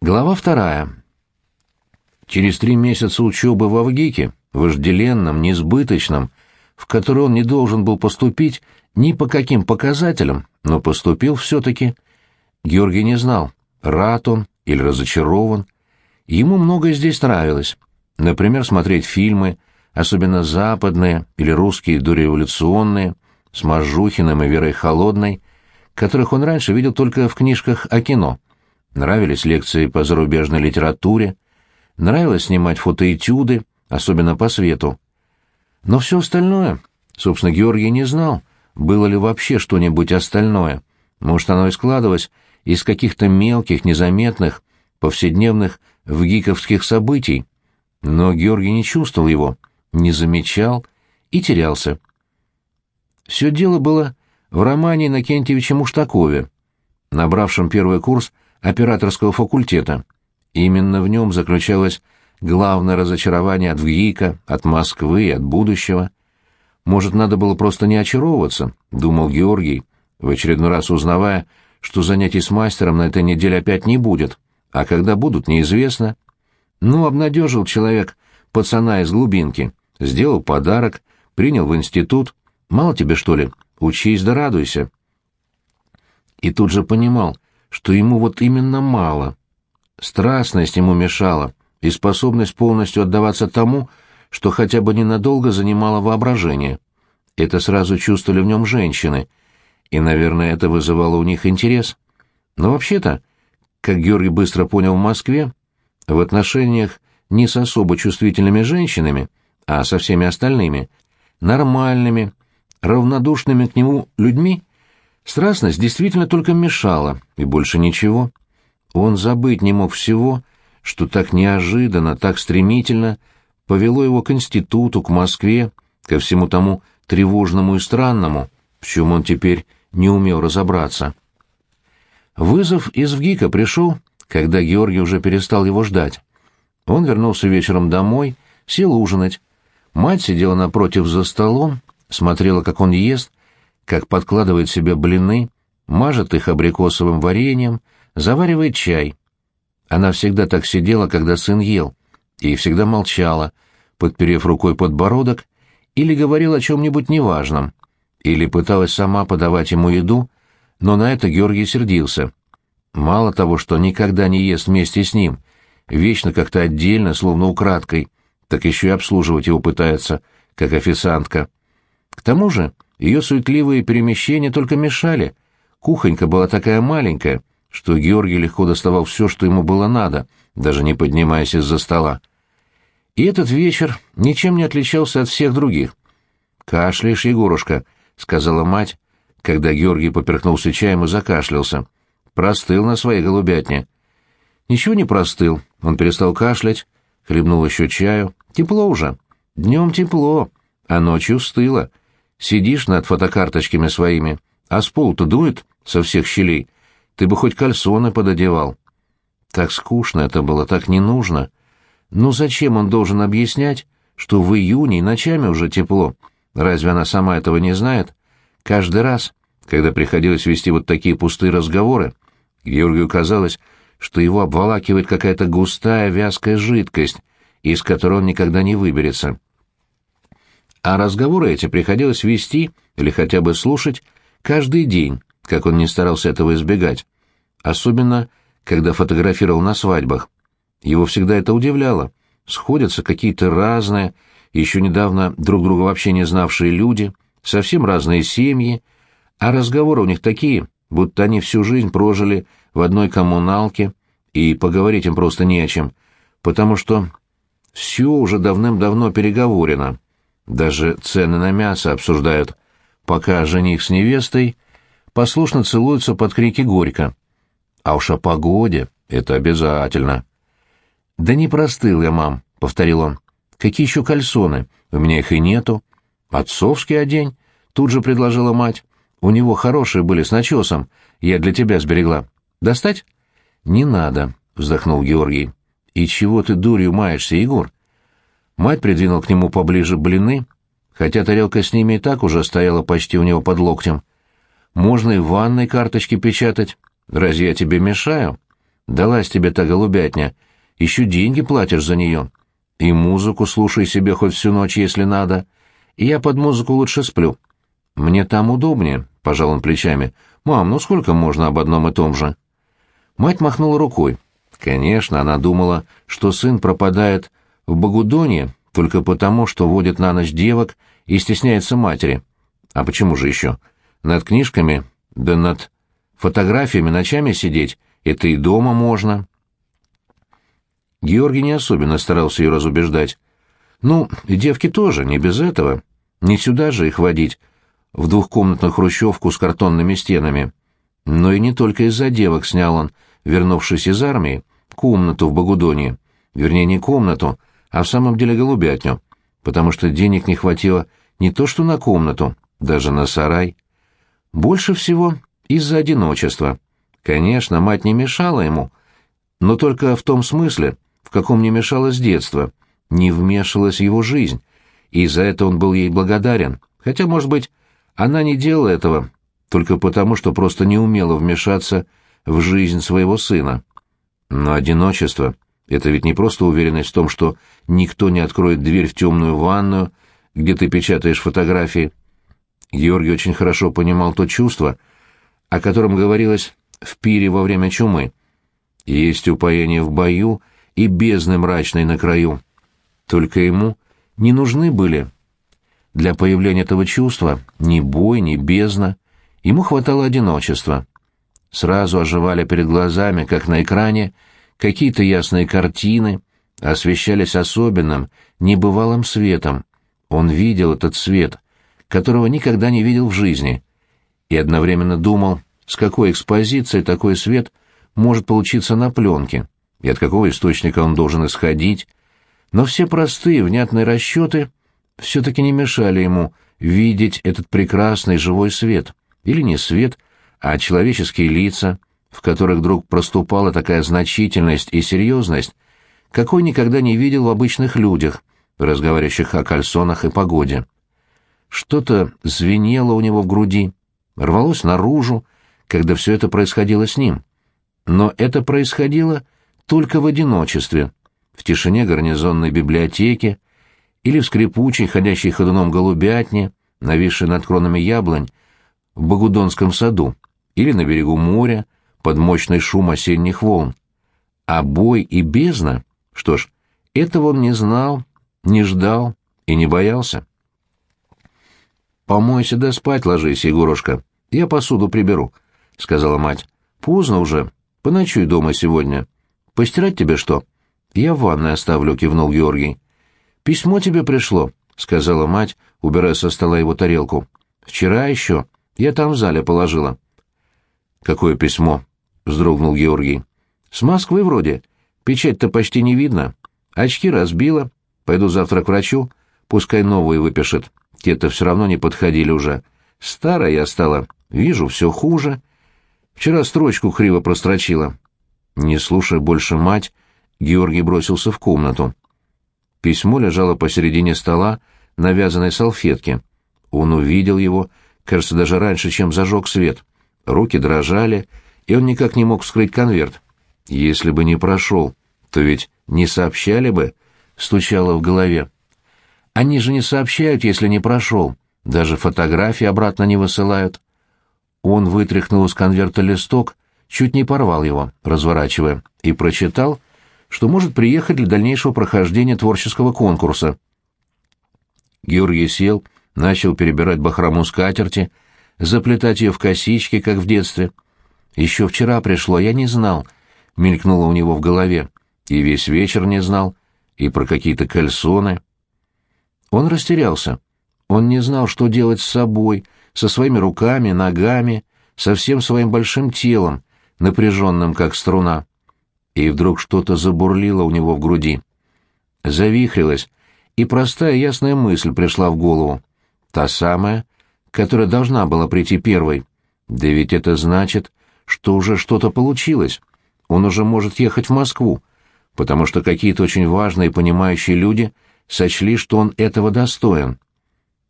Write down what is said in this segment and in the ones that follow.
Глава вторая. Через три месяца учебы в Авгике, вожделенном, несбыточном, в который он не должен был поступить ни по каким показателям, но поступил все-таки, Георгий не знал, рад он или разочарован. Ему многое здесь нравилось. Например, смотреть фильмы, особенно западные или русские дореволюционные, с Мажухиным и Верой Холодной, которых он раньше видел только в книжках о кино — Нравились лекции по зарубежной литературе, нравилось снимать фотоэтюды, особенно по свету. Но все остальное, собственно, Георгий не знал, было ли вообще что-нибудь остальное. Может, оно и складывалось из каких-то мелких, незаметных, повседневных вгиковских событий. Но Георгий не чувствовал его, не замечал и терялся. Все дело было в романе Иннокентьевича Муштакове, набравшем первый курс операторского факультета. Именно в нем заключалось главное разочарование от ВГИКа, от Москвы и от будущего. Может, надо было просто не очаровываться, думал Георгий, в очередной раз узнавая, что занятий с мастером на этой неделе опять не будет, а когда будут, неизвестно. Ну, обнадежил человек пацана из глубинки, сделал подарок, принял в институт. Мало тебе, что ли? Учись да радуйся. И тут же понимал, что ему вот именно мало. Страстность ему мешала, и способность полностью отдаваться тому, что хотя бы ненадолго занимало воображение. Это сразу чувствовали в нем женщины, и, наверное, это вызывало у них интерес. Но вообще-то, как Георгий быстро понял в Москве, в отношениях не с особо чувствительными женщинами, а со всеми остальными, нормальными, равнодушными к нему людьми, Страстность действительно только мешала, и больше ничего. Он забыть не мог всего, что так неожиданно, так стремительно повело его к институту, к Москве, ко всему тому тревожному и странному, в чем он теперь не умел разобраться. Вызов из ВГИКа пришел, когда Георгий уже перестал его ждать. Он вернулся вечером домой, сел ужинать. Мать сидела напротив за столом, смотрела, как он ест, как подкладывает себе блины, мажет их абрикосовым вареньем, заваривает чай. Она всегда так сидела, когда сын ел, и всегда молчала, подперев рукой подбородок, или говорила о чем-нибудь неважном, или пыталась сама подавать ему еду, но на это Георгий сердился. Мало того, что никогда не ест вместе с ним, вечно как-то отдельно, словно украдкой, так еще и обслуживать его пытается, как официантка. К тому же ее суетливые перемещения только мешали. Кухонька была такая маленькая, что Георгий легко доставал все, что ему было надо, даже не поднимаясь из-за стола. И этот вечер ничем не отличался от всех других. «Кашляешь, Егорушка», — сказала мать, когда Георгий поперхнулся чаем и закашлялся. «Простыл на своей голубятне». «Ничего не простыл», — он перестал кашлять, хлебнул еще чаю. «Тепло уже. Днем тепло, а ночью стыло. Сидишь над фотокарточками своими, а с полу-то дует со всех щелей. Ты бы хоть кальсоны пододевал. Так скучно это было, так не нужно. Ну зачем он должен объяснять, что в июне ночами уже тепло? Разве она сама этого не знает? Каждый раз, когда приходилось вести вот такие пустые разговоры, Георгию казалось, что его обволакивает какая-то густая вязкая жидкость, из которой он никогда не выберется а разговоры эти приходилось вести или хотя бы слушать каждый день, как он не старался этого избегать. Особенно, когда фотографировал на свадьбах. Его всегда это удивляло. Сходятся какие-то разные, еще недавно друг друга вообще не знавшие люди, совсем разные семьи, а разговоры у них такие, будто они всю жизнь прожили в одной коммуналке, и поговорить им просто не о чем, потому что все уже давным-давно переговорено. Даже цены на мясо обсуждают, пока жених с невестой послушно целуются под крики «Горько». А уж о погоде это обязательно. «Да не простыл я, мам», — повторил он. «Какие еще кальсоны? У меня их и нету». «Отцовский одень», — тут же предложила мать. «У него хорошие были с начесом. Я для тебя сберегла. Достать?» «Не надо», — вздохнул Георгий. «И чего ты дурью маешься, Егор? Мать придвинула к нему поближе блины, хотя тарелка с ними и так уже стояла почти у него под локтем. «Можно и в ванной карточки печатать. Разве я тебе мешаю?» Далась тебе та голубятня. Еще деньги платишь за нее. И музыку слушай себе хоть всю ночь, если надо. Я под музыку лучше сплю. Мне там удобнее, — пожал он плечами. Мам, ну сколько можно об одном и том же? Мать махнула рукой. Конечно, она думала, что сын пропадает в Багудоне только потому, что водит на ночь девок и стесняется матери. А почему же еще? Над книжками, да над фотографиями ночами сидеть — это и дома можно. Георгий не особенно старался ее разубеждать. Ну, и девки тоже, не без этого. Не сюда же их водить, в двухкомнатную хрущевку с картонными стенами. Но и не только из-за девок снял он, вернувшись из армии, комнату в Багудоне. Вернее, не комнату, а в самом деле голубятню, потому что денег не хватило не то что на комнату, даже на сарай. Больше всего из-за одиночества. Конечно, мать не мешала ему, но только в том смысле, в каком не мешала с детства, не вмешивалась его жизнь, и за это он был ей благодарен, хотя, может быть, она не делала этого только потому, что просто не умела вмешаться в жизнь своего сына. Но одиночество — это ведь не просто уверенность в том, что никто не откроет дверь в темную ванную, где ты печатаешь фотографии. Георгий очень хорошо понимал то чувство, о котором говорилось в пире во время чумы. Есть упоение в бою и бездны мрачной на краю. Только ему не нужны были для появления этого чувства ни бой, ни бездна. Ему хватало одиночества. Сразу оживали перед глазами, как на экране, какие-то ясные картины, освещались особенным, небывалым светом. Он видел этот свет, которого никогда не видел в жизни, и одновременно думал, с какой экспозицией такой свет может получиться на пленке, и от какого источника он должен исходить, но все простые, внятные расчеты все-таки не мешали ему видеть этот прекрасный живой свет, или не свет, а человеческие лица, в которых вдруг проступала такая значительность и серьезность, какой никогда не видел в обычных людях, разговаривающих о кальсонах и погоде. Что-то звенело у него в груди, рвалось наружу, когда все это происходило с ним. Но это происходило только в одиночестве, в тишине гарнизонной библиотеки или в скрипучей, ходящей ходуном голубятне, нависшей над кронами яблонь, в Багудонском саду, или на берегу моря, под мощный шум осенних волн. А бой и бездна, что ж, этого он не знал, не ждал и не боялся. «Помойся да спать ложись, Егорушка, я посуду приберу», — сказала мать. «Поздно уже, поночуй дома сегодня. Постирать тебе что?» «Я в ванной оставлю», — кивнул Георгий. «Письмо тебе пришло», — сказала мать, убирая со стола его тарелку. «Вчера еще. Я там в зале положила». «Какое письмо?» — вздрогнул Георгий. «С Москвы вроде. Печать-то почти не видно. Очки разбила. Пойду завтра к врачу. Пускай новые выпишет. Те-то все равно не подходили уже. Старая я стала. Вижу, все хуже. Вчера строчку криво прострочила». Не слушая больше мать, Георгий бросился в комнату. Письмо лежало посередине стола на вязаной салфетке. Он увидел его, кажется, даже раньше, чем зажег свет — руки дрожали, и он никак не мог вскрыть конверт. Если бы не прошел, то ведь не сообщали бы, стучало в голове. Они же не сообщают, если не прошел, даже фотографии обратно не высылают. Он вытряхнул из конверта листок, чуть не порвал его, разворачивая, и прочитал, что может приехать для дальнейшего прохождения творческого конкурса. Георгий сел, начал перебирать бахрому скатерти, заплетать ее в косички, как в детстве. Еще вчера пришло, я не знал, мелькнуло у него в голове, и весь вечер не знал, и про какие-то кальсоны. Он растерялся. Он не знал, что делать с собой, со своими руками, ногами, со всем своим большим телом, напряженным, как струна. И вдруг что-то забурлило у него в груди. Завихрилось, и простая ясная мысль пришла в голову. Та самая, которая должна была прийти первой. Да ведь это значит, что уже что-то получилось. Он уже может ехать в Москву, потому что какие-то очень важные понимающие люди сочли, что он этого достоин.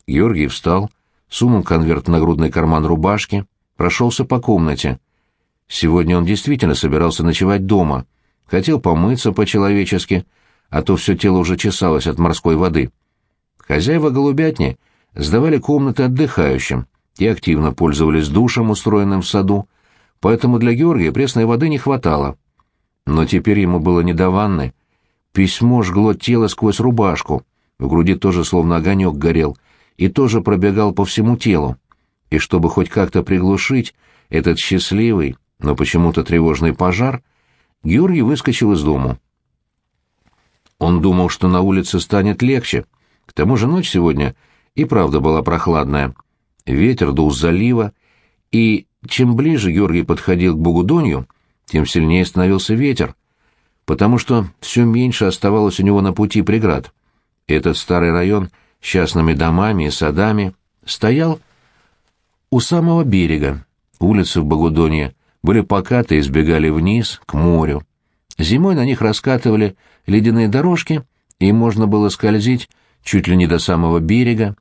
Георгий встал, сунул конверт в нагрудный карман рубашки, прошелся по комнате. Сегодня он действительно собирался ночевать дома. Хотел помыться по-человечески, а то все тело уже чесалось от морской воды. Хозяева голубятни сдавали комнаты отдыхающим и активно пользовались душем, устроенным в саду, поэтому для Георгия пресной воды не хватало. Но теперь ему было не до ванны. Письмо жгло тело сквозь рубашку, в груди тоже словно огонек горел, и тоже пробегал по всему телу. И чтобы хоть как-то приглушить этот счастливый, но почему-то тревожный пожар, Георгий выскочил из дому. Он думал, что на улице станет легче. К тому же ночь сегодня и правда была прохладная. Ветер дул с залива, и чем ближе Георгий подходил к Бугудонью, тем сильнее становился ветер, потому что все меньше оставалось у него на пути преград. Этот старый район с частными домами и садами стоял у самого берега. Улицы в Багудонье были покаты и сбегали вниз, к морю. Зимой на них раскатывали ледяные дорожки, и можно было скользить чуть ли не до самого берега.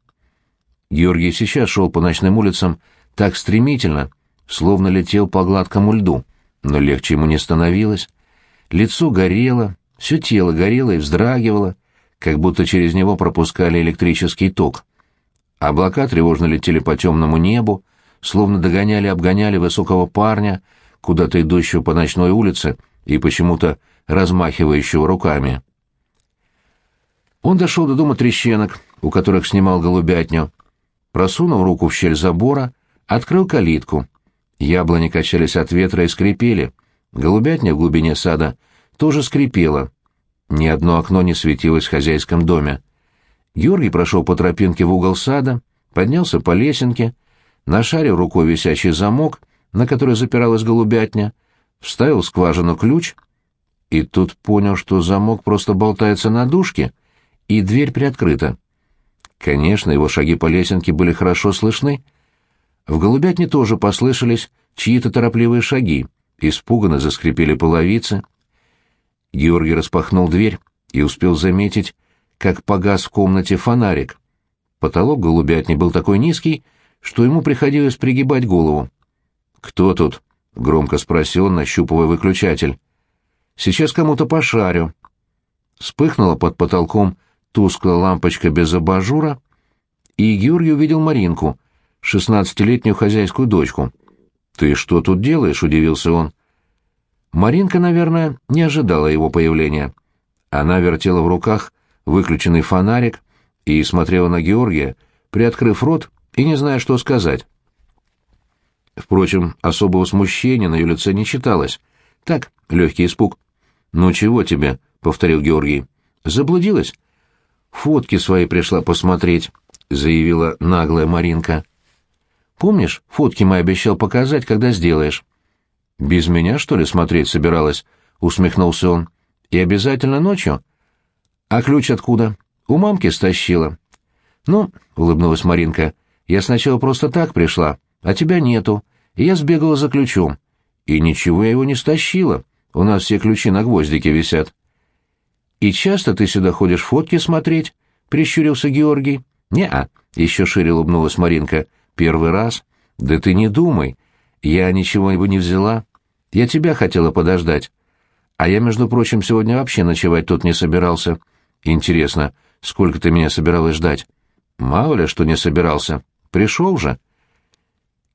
Георгий сейчас шел по ночным улицам так стремительно, словно летел по гладкому льду, но легче ему не становилось. Лицо горело, все тело горело и вздрагивало, как будто через него пропускали электрический ток. Облака тревожно летели по темному небу, словно догоняли-обгоняли высокого парня, куда-то идущего по ночной улице и почему-то размахивающего руками. Он дошел до дома трещенок, у которых снимал голубятню, просунул руку в щель забора, открыл калитку. Яблони качались от ветра и скрипели. Голубятня в глубине сада тоже скрипела. Ни одно окно не светилось в хозяйском доме. Георгий прошел по тропинке в угол сада, поднялся по лесенке, нашарил рукой висящий замок, на который запиралась голубятня, вставил в скважину ключ и тут понял, что замок просто болтается на дужке, и дверь приоткрыта. Конечно, его шаги по лесенке были хорошо слышны. В голубятне тоже послышались чьи-то торопливые шаги, испуганно заскрипели половицы. Георгий распахнул дверь и успел заметить, как погас в комнате фонарик. Потолок голубятни был такой низкий, что ему приходилось пригибать голову. «Кто тут?» — громко спросил он, нащупывая выключатель. «Сейчас кому-то пошарю». Вспыхнула под потолком тусклая лампочка без абажура, и Георгий увидел Маринку, шестнадцатилетнюю хозяйскую дочку. «Ты что тут делаешь?» — удивился он. Маринка, наверное, не ожидала его появления. Она вертела в руках выключенный фонарик и смотрела на Георгия, приоткрыв рот и не зная, что сказать. Впрочем, особого смущения на ее лице не читалось. Так, легкий испуг. «Ну чего тебе?» — повторил Георгий. «Заблудилась?» «Фотки свои пришла посмотреть», — заявила наглая Маринка. «Помнишь, фотки мы обещал показать, когда сделаешь?» «Без меня, что ли, смотреть собиралась?» — усмехнулся он. «И обязательно ночью?» «А ключ откуда?» «У мамки стащила». «Ну», — улыбнулась Маринка, — «я сначала просто так пришла, а тебя нету, и я сбегала за ключом. И ничего я его не стащила, у нас все ключи на гвоздике висят». «И часто ты сюда ходишь фотки смотреть?» — прищурился Георгий. «Не-а», — еще шире улыбнулась Маринка. «Первый раз?» «Да ты не думай. Я ничего не взяла. Я тебя хотела подождать. А я, между прочим, сегодня вообще ночевать тут не собирался. Интересно, сколько ты меня собиралась ждать? Мало ли, что не собирался. Пришел же.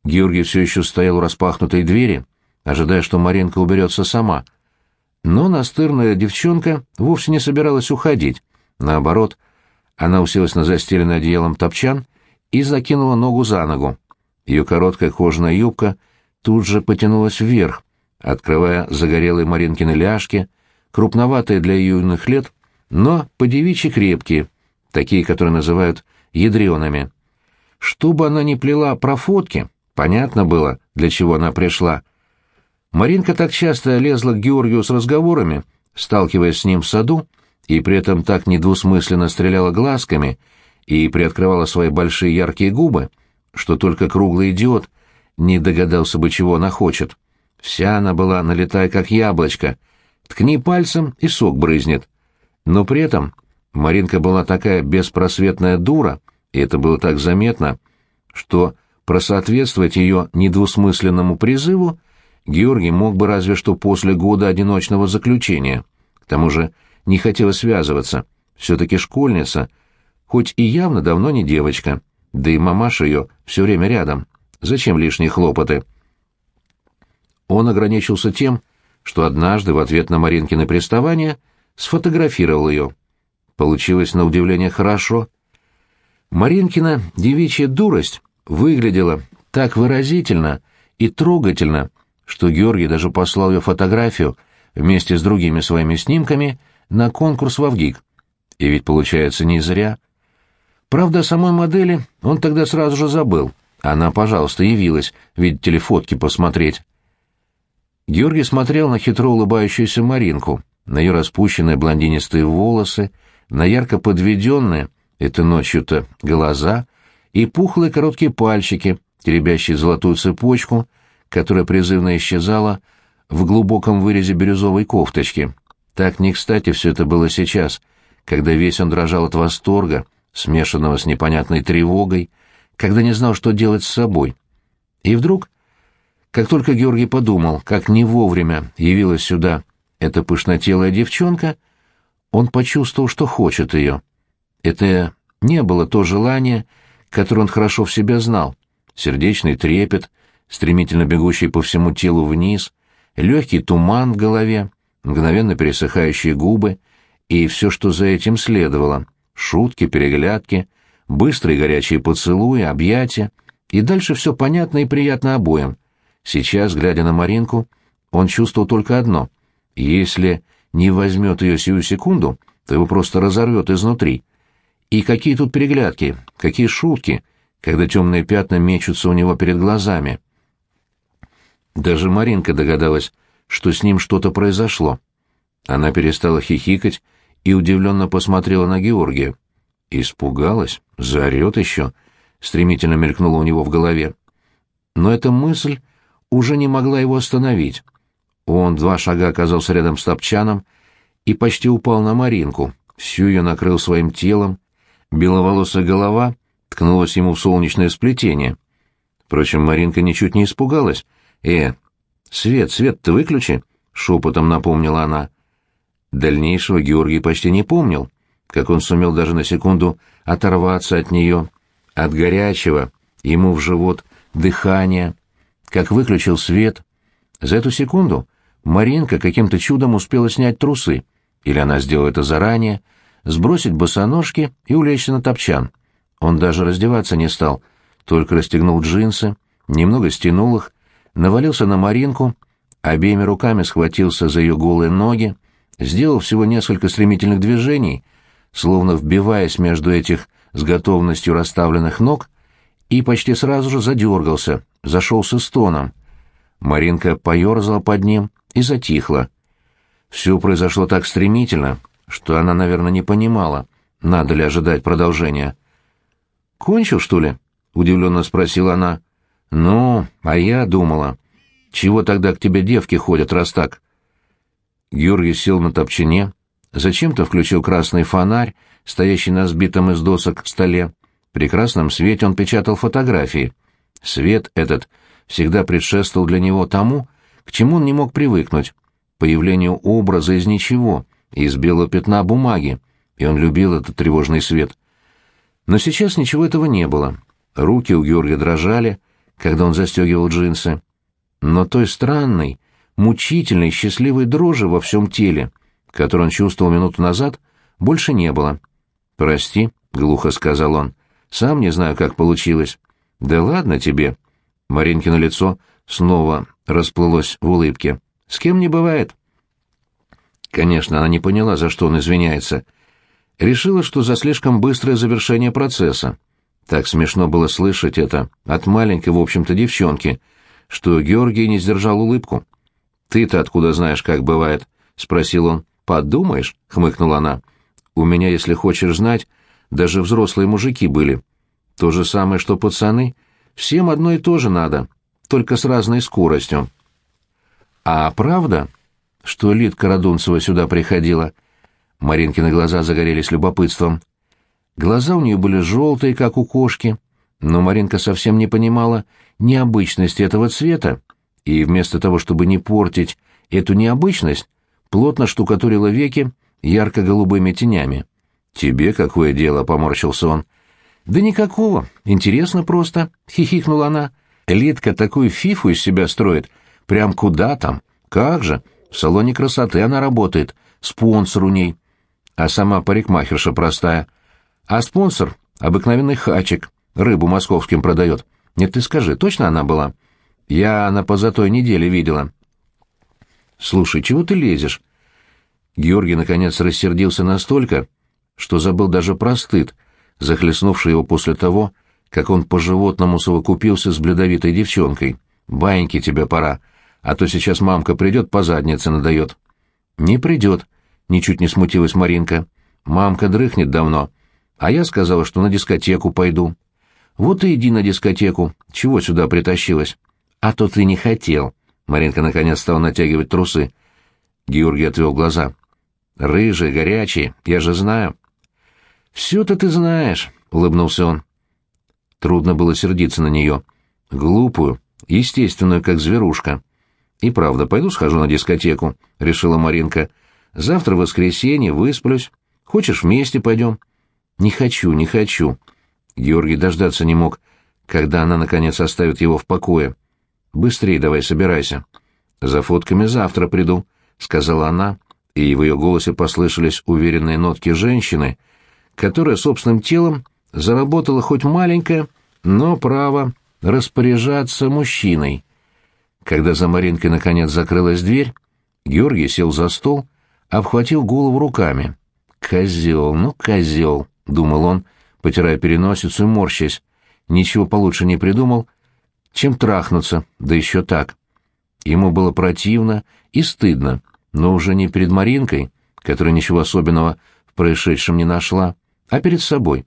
Георгий все еще стоял у распахнутой двери, ожидая, что Маринка уберется сама. Но настырная девчонка вовсе не собиралась уходить. Наоборот, она уселась на застеленный одеялом топчан и закинула ногу за ногу. Ее короткая кожаная юбка тут же потянулась вверх, открывая загорелые Маринкины ляжки, крупноватые для юных лет, но по-девичьи крепкие, такие, которые называют ядреными. Что бы она ни плела про фотки, понятно было, для чего она пришла. Маринка так часто лезла к Георгию с разговорами, сталкиваясь с ним в саду, и при этом так недвусмысленно стреляла глазками и приоткрывала свои большие яркие губы, что только круглый идиот не догадался бы, чего она хочет. Вся она была налетая, как яблочко. Ткни пальцем, и сок брызнет. Но при этом Маринка была такая беспросветная дура, и это было так заметно, что просоответствовать ее недвусмысленному призыву Георгий мог бы разве что после года одиночного заключения. К тому же не хотела связываться. Все-таки школьница, хоть и явно давно не девочка, да и мамаша ее все время рядом. Зачем лишние хлопоты? Он ограничился тем, что однажды в ответ на Маринкины приставания сфотографировал ее. Получилось на удивление хорошо. Маринкина девичья дурость выглядела так выразительно и трогательно, что Георгий даже послал ее фотографию вместе с другими своими снимками на конкурс в Авгик. И ведь получается не зря. Правда, о самой модели он тогда сразу же забыл. Она, пожалуйста, явилась, ведь телефотки посмотреть. Георгий смотрел на хитро улыбающуюся Маринку, на ее распущенные блондинистые волосы, на ярко подведенные, это ночью-то, глаза и пухлые короткие пальчики, теребящие золотую цепочку, которая призывно исчезала в глубоком вырезе бирюзовой кофточки. Так не кстати все это было сейчас, когда весь он дрожал от восторга, смешанного с непонятной тревогой, когда не знал, что делать с собой. И вдруг, как только Георгий подумал, как не вовремя явилась сюда эта пышнотелая девчонка, он почувствовал, что хочет ее. Это не было то желание, которое он хорошо в себя знал. Сердечный трепет, стремительно бегущий по всему телу вниз, легкий туман в голове, мгновенно пересыхающие губы и все, что за этим следовало — шутки, переглядки, быстрые горячие поцелуи, объятия, и дальше все понятно и приятно обоим. Сейчас, глядя на Маринку, он чувствовал только одно — если не возьмет ее сию секунду, то его просто разорвет изнутри. И какие тут переглядки, какие шутки, когда темные пятна мечутся у него перед глазами. Даже Маринка догадалась, что с ним что-то произошло. Она перестала хихикать и удивленно посмотрела на Георгия. Испугалась, заорет еще, стремительно мелькнула у него в голове. Но эта мысль уже не могла его остановить. Он два шага оказался рядом с топчаном и почти упал на Маринку, всю ее накрыл своим телом, беловолосая голова ткнулась ему в солнечное сплетение. Впрочем, Маринка ничуть не испугалась. «Э, свет, свет ты выключи!» — шепотом напомнила она. Дальнейшего Георгий почти не помнил, как он сумел даже на секунду оторваться от нее, от горячего, ему в живот, дыхания, как выключил свет. За эту секунду Маринка каким-то чудом успела снять трусы, или она сделала это заранее, сбросить босоножки и улечься на топчан. Он даже раздеваться не стал, только расстегнул джинсы, немного стянул их, навалился на Маринку, обеими руками схватился за ее голые ноги, сделал всего несколько стремительных движений, словно вбиваясь между этих с готовностью расставленных ног, и почти сразу же задергался, зашелся стоном. Маринка поерзала под ним и затихла. Все произошло так стремительно, что она, наверное, не понимала, надо ли ожидать продолжения. «Кончил, что ли?» — удивленно спросила она. «Ну, а я думала. Чего тогда к тебе девки ходят, раз так?» Георгий сел на топчине, зачем-то включил красный фонарь, стоящий на сбитом из досок столе. При красном свете он печатал фотографии. Свет этот всегда предшествовал для него тому, к чему он не мог привыкнуть, появлению образа из ничего, из белого пятна бумаги, и он любил этот тревожный свет. Но сейчас ничего этого не было. Руки у Георгия дрожали, когда он застегивал джинсы. Но той странной, мучительной, счастливой дрожи во всем теле, которую он чувствовал минуту назад, больше не было. «Прости», — глухо сказал он, — «сам не знаю, как получилось». «Да ладно тебе». Маринкино лицо снова расплылось в улыбке. «С кем не бывает». Конечно, она не поняла, за что он извиняется — решила, что за слишком быстрое завершение процесса. Так смешно было слышать это от маленькой, в общем-то, девчонки, что Георгий не сдержал улыбку. «Ты-то откуда знаешь, как бывает?» — спросил он. «Подумаешь», — хмыкнула она. «У меня, если хочешь знать, даже взрослые мужики были. То же самое, что пацаны. Всем одно и то же надо, только с разной скоростью». «А правда, что Лидка Радунцева сюда приходила?» Маринкины глаза загорелись любопытством. Глаза у нее были желтые, как у кошки, но Маринка совсем не понимала необычности этого цвета и вместо того, чтобы не портить эту необычность, плотно штукатурила веки ярко-голубыми тенями. «Тебе какое дело?» — поморщился он. «Да никакого. Интересно просто», — хихикнула она. «Литка такую фифу из себя строит. Прям куда там? Как же? В салоне красоты она работает. Спонсор у ней. А сама парикмахерша простая. А спонсор — обыкновенный хачик. Рыбу московским продает. Нет, ты скажи, точно она была? Я на позатой неделе видела». «Слушай, чего ты лезешь?» Георгий, наконец, рассердился настолько, что забыл даже про стыд, захлестнувший его после того, как он по-животному совокупился с бледовитой девчонкой. «Баиньки тебе пора, а то сейчас мамка придет, по заднице надает». «Не придет», — ничуть не смутилась Маринка. «Мамка дрыхнет давно, а я сказала, что на дискотеку пойду». «Вот и иди на дискотеку. Чего сюда притащилась?» «А то ты не хотел». Маринка наконец стала натягивать трусы. Георгий отвел глаза. «Рыжие, горячие, я же знаю». «Все-то ты знаешь», — улыбнулся он. Трудно было сердиться на нее. Глупую, естественную, как зверушка. «И правда, пойду схожу на дискотеку», — решила Маринка. «Завтра воскресенье, высплюсь. Хочешь, вместе пойдем?» «Не хочу, не хочу». Георгий дождаться не мог, когда она, наконец, оставит его в покое. «Быстрей давай, собирайся». «За фотками завтра приду», — сказала она, и в ее голосе послышались уверенные нотки женщины — которая собственным телом заработала хоть маленькое, но право распоряжаться мужчиной. Когда за Маринкой наконец закрылась дверь, Георгий сел за стол, обхватил голову руками. «Козел, ну козел», — думал он, потирая переносицу и морщась. Ничего получше не придумал, чем трахнуться, да еще так. Ему было противно и стыдно, но уже не перед Маринкой, которая ничего особенного в происшедшем не нашла, а перед собой.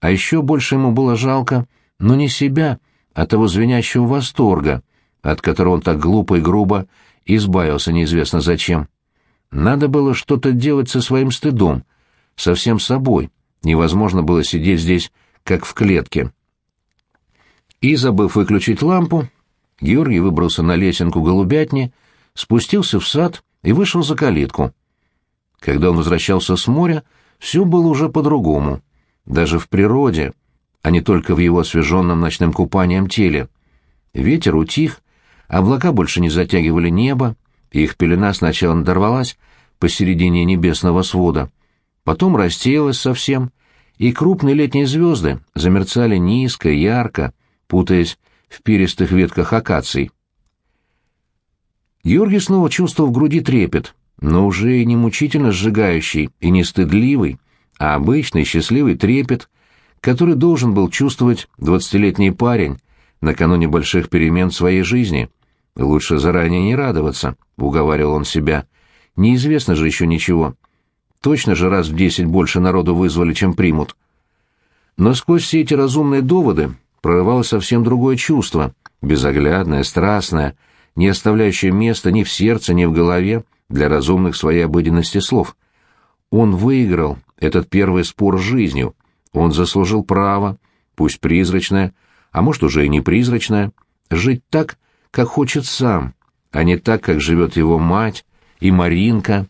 А еще больше ему было жалко, но не себя, а того звенящего восторга, от которого он так глупо и грубо избавился неизвестно зачем. Надо было что-то делать со своим стыдом, со всем собой. Невозможно было сидеть здесь, как в клетке. И, забыв выключить лампу, Георгий выбрался на лесенку голубятни, спустился в сад и вышел за калитку. Когда он возвращался с моря, все было уже по-другому, даже в природе, а не только в его освеженном ночным купанием теле. Ветер утих, облака больше не затягивали небо, и их пелена сначала надорвалась посередине небесного свода, потом рассеялась совсем, и крупные летние звезды замерцали низко, ярко, путаясь в перистых ветках акаций. Георгий снова чувствовал в груди трепет, но уже и не мучительно сжигающий и не стыдливый, а обычный счастливый трепет, который должен был чувствовать двадцатилетний парень накануне больших перемен в своей жизни. «Лучше заранее не радоваться», — уговаривал он себя. «Неизвестно же еще ничего. Точно же раз в десять больше народу вызвали, чем примут». Но сквозь все эти разумные доводы прорывалось совсем другое чувство, безоглядное, страстное, не оставляющее места ни в сердце, ни в голове, для разумных своей обыденности слов. Он выиграл этот первый спор с жизнью, он заслужил право, пусть призрачное, а может уже и не призрачное, жить так, как хочет сам, а не так, как живет его мать, и Маринка,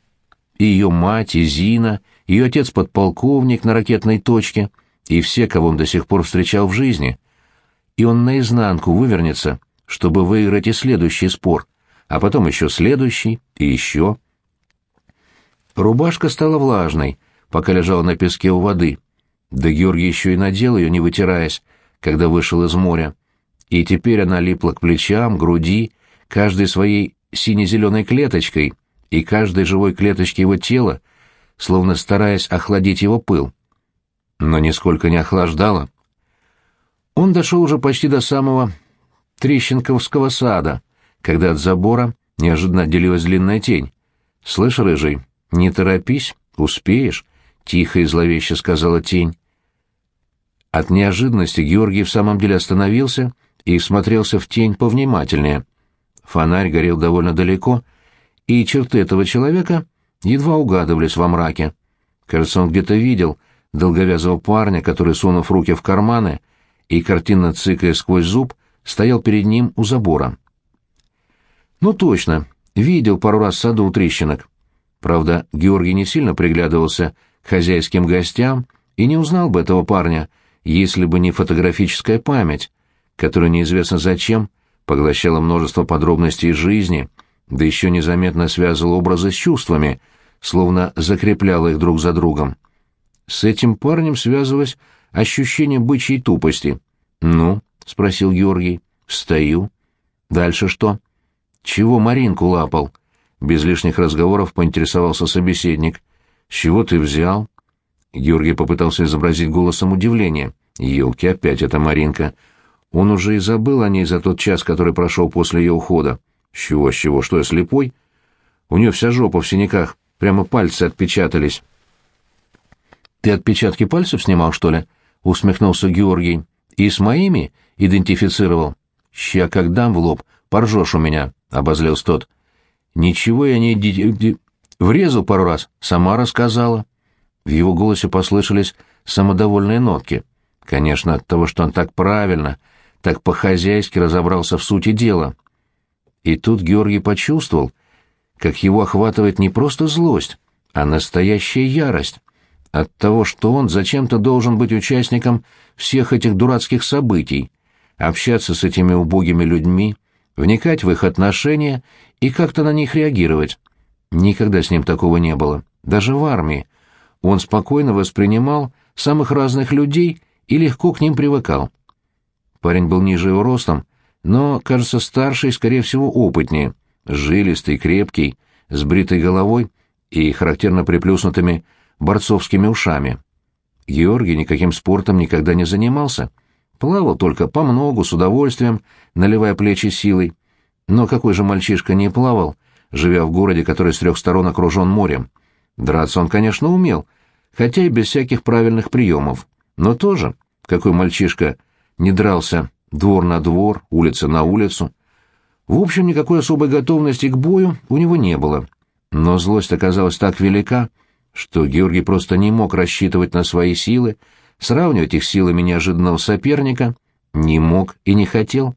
и ее мать, и Зина, ее отец-подполковник на ракетной точке, и все, кого он до сих пор встречал в жизни. И он наизнанку вывернется, чтобы выиграть и следующий спор, а потом еще следующий и еще. Рубашка стала влажной, пока лежала на песке у воды. Да Георгий еще и надел ее, не вытираясь, когда вышел из моря. И теперь она липла к плечам, груди, каждой своей сине-зеленой клеточкой и каждой живой клеточке его тела, словно стараясь охладить его пыл. Но нисколько не охлаждала. Он дошел уже почти до самого Трещенковского сада, когда от забора неожиданно отделилась длинная тень. «Слышь, рыжий, не торопись, успеешь», — тихо и зловеще сказала тень. От неожиданности Георгий в самом деле остановился и смотрелся в тень повнимательнее. Фонарь горел довольно далеко, и черты этого человека едва угадывались во мраке. Кажется, он где-то видел долговязого парня, который, сунув руки в карманы и картинно цыкая сквозь зуб, стоял перед ним у забора. Ну точно, видел пару раз в саду у трещинок. Правда, Георгий не сильно приглядывался к хозяйским гостям и не узнал бы этого парня, если бы не фотографическая память, которая неизвестно зачем поглощала множество подробностей жизни, да еще незаметно связывала образы с чувствами, словно закрепляла их друг за другом. С этим парнем связывалось ощущение бычьей тупости. «Ну?» — спросил Георгий. «Стою». «Дальше что?» «Чего Маринку лапал?» Без лишних разговоров поинтересовался собеседник. «С чего ты взял?» Георгий попытался изобразить голосом удивление. «Елки, опять эта Маринка!» Он уже и забыл о ней за тот час, который прошел после ее ухода. «С чего, с чего? Что, я слепой?» «У нее вся жопа в синяках, прямо пальцы отпечатались». «Ты отпечатки пальцев снимал, что ли?» — усмехнулся Георгий. «И с моими идентифицировал?» «Ща как дам в лоб, поржешь у меня», — обозлился тот. «Ничего я не... Врезал пару раз, сама рассказала». В его голосе послышались самодовольные нотки. Конечно, от того, что он так правильно, так по-хозяйски разобрался в сути дела. И тут Георгий почувствовал, как его охватывает не просто злость, а настоящая ярость от того, что он зачем-то должен быть участником всех этих дурацких событий, общаться с этими убогими людьми, вникать в их отношения и как-то на них реагировать. Никогда с ним такого не было, даже в армии. Он спокойно воспринимал самых разных людей и легко к ним привыкал. Парень был ниже его ростом, но, кажется, старше и, скорее всего, опытнее, жилистый, крепкий, с бритой головой и характерно приплюснутыми борцовскими ушами. Георгий никаким спортом никогда не занимался — Плавал только по многу, с удовольствием, наливая плечи силой. Но какой же мальчишка не плавал, живя в городе, который с трех сторон окружен морем? Драться он, конечно, умел, хотя и без всяких правильных приемов. Но тоже, какой мальчишка не дрался двор на двор, улица на улицу. В общем, никакой особой готовности к бою у него не было. Но злость оказалась так велика, что Георгий просто не мог рассчитывать на свои силы, Сравнивать их силами неожиданного соперника не мог и не хотел.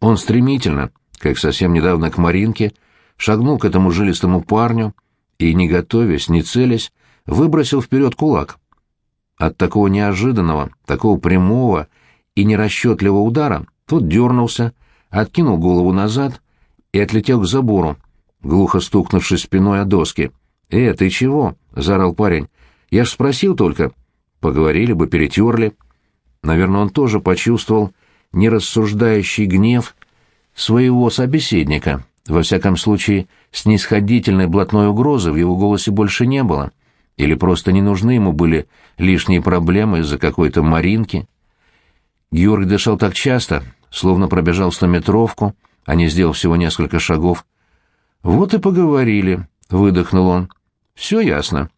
Он стремительно, как совсем недавно к Маринке, шагнул к этому жилистому парню и, не готовясь, не целясь, выбросил вперед кулак. От такого неожиданного, такого прямого и нерасчетливого удара тот дернулся, откинул голову назад и отлетел к забору, глухо стукнувшись спиной о доски. «Э, ты чего?» — заорал парень. «Я ж спросил только, поговорили бы, перетерли. Наверное, он тоже почувствовал нерассуждающий гнев своего собеседника. Во всяком случае, снисходительной блатной угрозы в его голосе больше не было. Или просто не нужны ему были лишние проблемы из-за какой-то Маринки. Георг дышал так часто, словно пробежал стометровку, а не сделал всего несколько шагов. «Вот и поговорили», — выдохнул он. «Все ясно».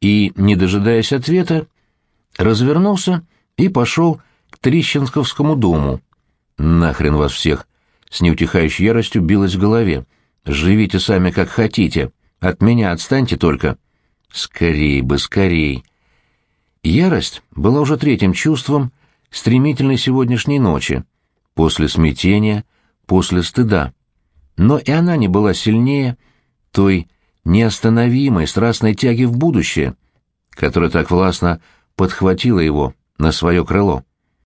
И, не дожидаясь ответа, развернулся и пошел к Трищенсковскому дому. «Нахрен вас всех!» — с неутихающей яростью билось в голове. «Живите сами как хотите. От меня отстаньте только». «Скорей бы, скорей!» Ярость была уже третьим чувством стремительной сегодняшней ночи, после смятения, после стыда. Но и она не была сильнее той неостановимой страстной тяги в будущее, которая так властно подхватила его на свое крыло.